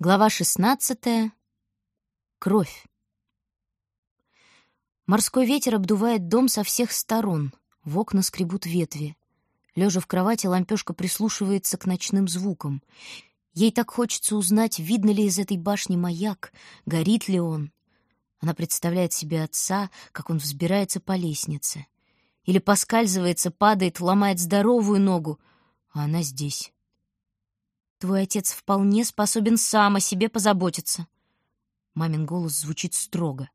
Глава 16. Кровь. Морской ветер обдувает дом со всех сторон. В окна скребут ветви. Лежа в кровати, лампёшка прислушивается к ночным звукам. Ей так хочется узнать, видно ли из этой башни маяк, горит ли он. Она представляет себе отца, как он взбирается по лестнице. Или поскальзывается, падает, ломает здоровую ногу, а она здесь. Твой отец вполне способен сам о себе позаботиться. Мамин голос звучит строго.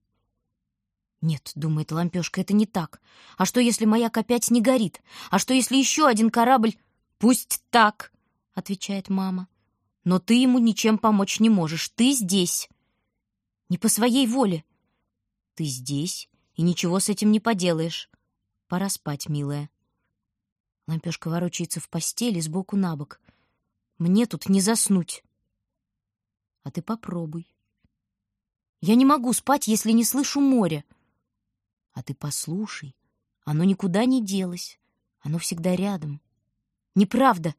Нет, думает лампёшка, это не так. А что, если маяк опять не горит? А что, если еще один корабль? Пусть так, отвечает мама. Но ты ему ничем помочь не можешь. Ты здесь. Не по своей воле. Ты здесь, и ничего с этим не поделаешь. Пора спать, милая. Лампёшка ворочается в постели сбоку на бок — мне тут не заснуть. А ты попробуй. Я не могу спать, если не слышу моря. А ты послушай. Оно никуда не делось. Оно всегда рядом. Неправда,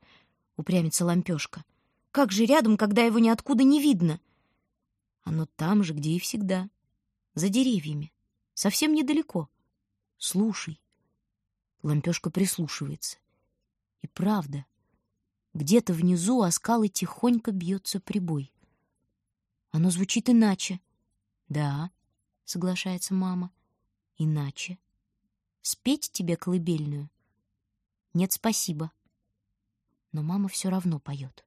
упрямится лампёшка. Как же рядом, когда его ниоткуда не видно? Оно там же, где и всегда. За деревьями. Совсем недалеко. Слушай. Лампёшка прислушивается. И правда, где-то внизу о скалы тихонько бьется прибой. Оно звучит иначе. Да, соглашается мама. Иначе. Спеть тебе колыбельную? Нет, спасибо. Но мама все равно поет.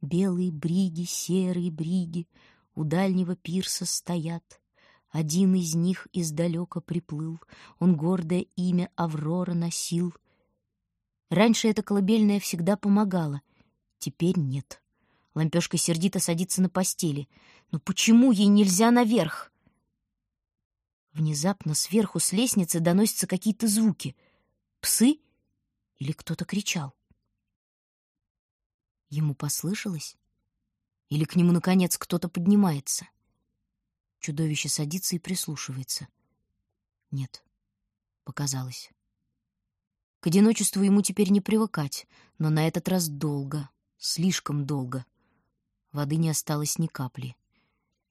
Белые бриги, серые бриги у дальнего пирса стоят. Один из них издалека приплыл, он гордое имя Аврора носил — Раньше эта колыбельная всегда помогала. Теперь нет. Лампёшка сердито садится на постели. Но почему ей нельзя наверх? Внезапно сверху с лестницы доносятся какие-то звуки. Псы? Или кто-то кричал? Ему послышалось? Или к нему, наконец, кто-то поднимается? Чудовище садится и прислушивается. Нет, показалось. К одиночеству ему теперь не привыкать, но на этот раз долго, слишком долго. Воды не осталось ни капли.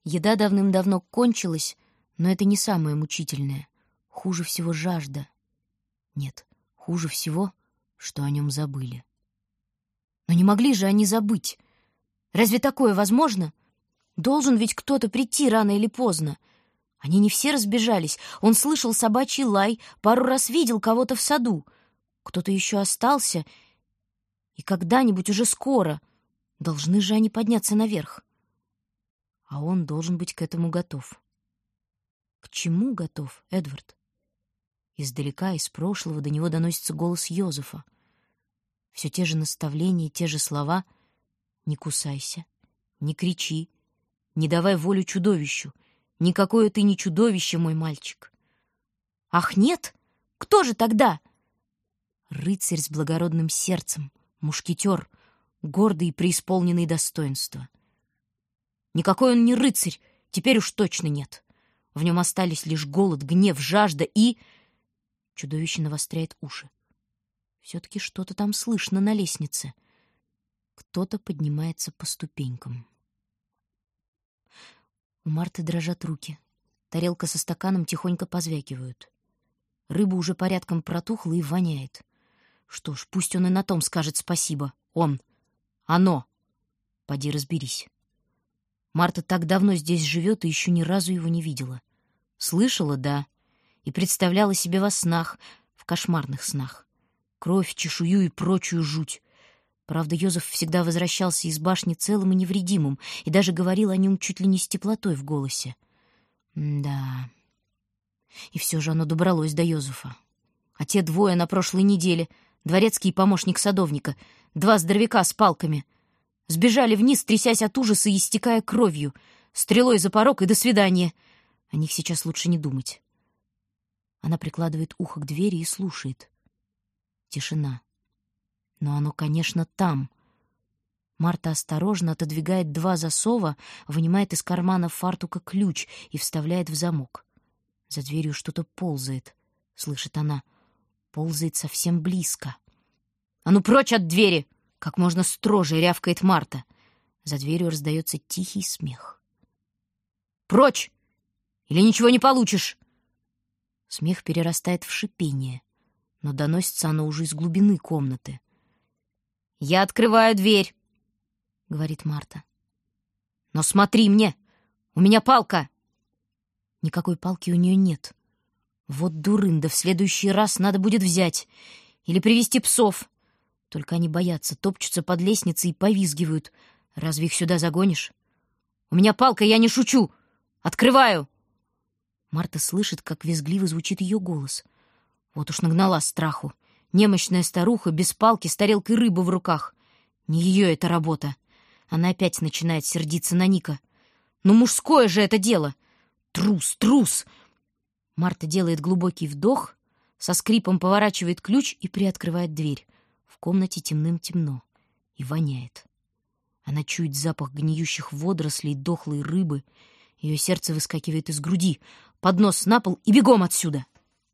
Еда давным-давно кончилась, но это не самое мучительное. Хуже всего жажда. Нет, хуже всего, что о нем забыли. Но не могли же они забыть. Разве такое возможно? Должен ведь кто-то прийти рано или поздно. Они не все разбежались. Он слышал собачий лай, пару раз видел кого-то в саду — кто-то еще остался, и когда-нибудь уже скоро должны же они подняться наверх. А он должен быть к этому готов. К чему готов, Эдвард? Издалека, из прошлого, до него доносится голос Йозефа. Все те же наставления, те же слова. Не кусайся, не кричи, не давай волю чудовищу. Никакое ты не чудовище, мой мальчик. Ах, нет? Кто же тогда? Рыцарь с благородным сердцем, мушкетер, гордый и преисполненный достоинства. Никакой он не рыцарь, теперь уж точно нет. В нем остались лишь голод, гнев, жажда и... Чудовище навостряет уши. Все-таки что-то там слышно на лестнице. Кто-то поднимается по ступенькам. У Марты дрожат руки. Тарелка со стаканом тихонько позвякивают. Рыба уже порядком протухла и воняет. Что ж, пусть он и на том скажет спасибо. Он. Оно. Поди разберись. Марта так давно здесь живет и еще ни разу его не видела. Слышала, да, и представляла себе во снах, в кошмарных снах. Кровь, чешую и прочую жуть. Правда, Йозеф всегда возвращался из башни целым и невредимым и даже говорил о нем чуть ли не с теплотой в голосе. да. И все же оно добралось до Йозефа. А те двое на прошлой неделе дворецкий помощник садовника, два здоровяка с палками. Сбежали вниз, трясясь от ужаса и истекая кровью. Стрелой за порог и до свидания. О них сейчас лучше не думать. Она прикладывает ухо к двери и слушает. Тишина. Но оно, конечно, там. Марта осторожно отодвигает два засова, вынимает из кармана фартука ключ и вставляет в замок. За дверью что-то ползает, слышит она — ползает совсем близко. «А ну прочь от двери!» — как можно строже рявкает Марта. За дверью раздается тихий смех. «Прочь! Или ничего не получишь!» Смех перерастает в шипение, но доносится оно уже из глубины комнаты. «Я открываю дверь!» — говорит Марта. «Но смотри мне! У меня палка!» Никакой палки у нее нет. Вот дурында, в следующий раз надо будет взять. Или привести псов. Только они боятся, топчутся под лестницей и повизгивают. Разве их сюда загонишь? У меня палка, я не шучу. Открываю. Марта слышит, как визгливо звучит ее голос. Вот уж нагнала страху. Немощная старуха без палки с тарелкой рыбы в руках. Не ее это работа. Она опять начинает сердиться на Ника. Ну мужское же это дело. Трус, трус. Марта делает глубокий вдох, со скрипом поворачивает ключ и приоткрывает дверь. В комнате темным-темно и воняет. Она чует запах гниющих водорослей, дохлой рыбы. Ее сердце выскакивает из груди. Поднос на пол и бегом отсюда.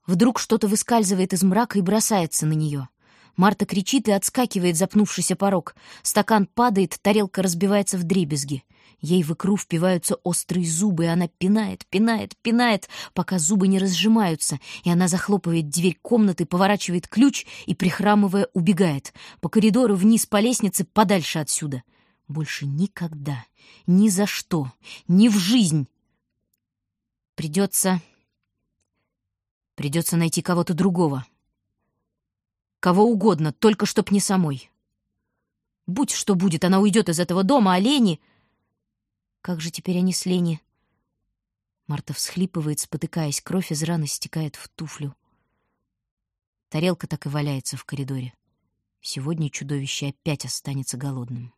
Вдруг что-то выскальзывает из мрака и бросается на нее. Марта кричит и отскакивает запнувшийся порог. Стакан падает, тарелка разбивается в дребезги. Ей в икру впиваются острые зубы, и она пинает, пинает, пинает, пока зубы не разжимаются, и она захлопывает дверь комнаты, поворачивает ключ и, прихрамывая, убегает. По коридору вниз по лестнице, подальше отсюда. Больше никогда, ни за что, ни в жизнь. Придется... Придется найти кого-то другого. Кого угодно, только чтоб не самой. Будь что будет, она уйдет из этого дома, а Лени... Как же теперь они с Лени? Марта всхлипывает, спотыкаясь, кровь из раны стекает в туфлю. Тарелка так и валяется в коридоре. Сегодня чудовище опять останется голодным.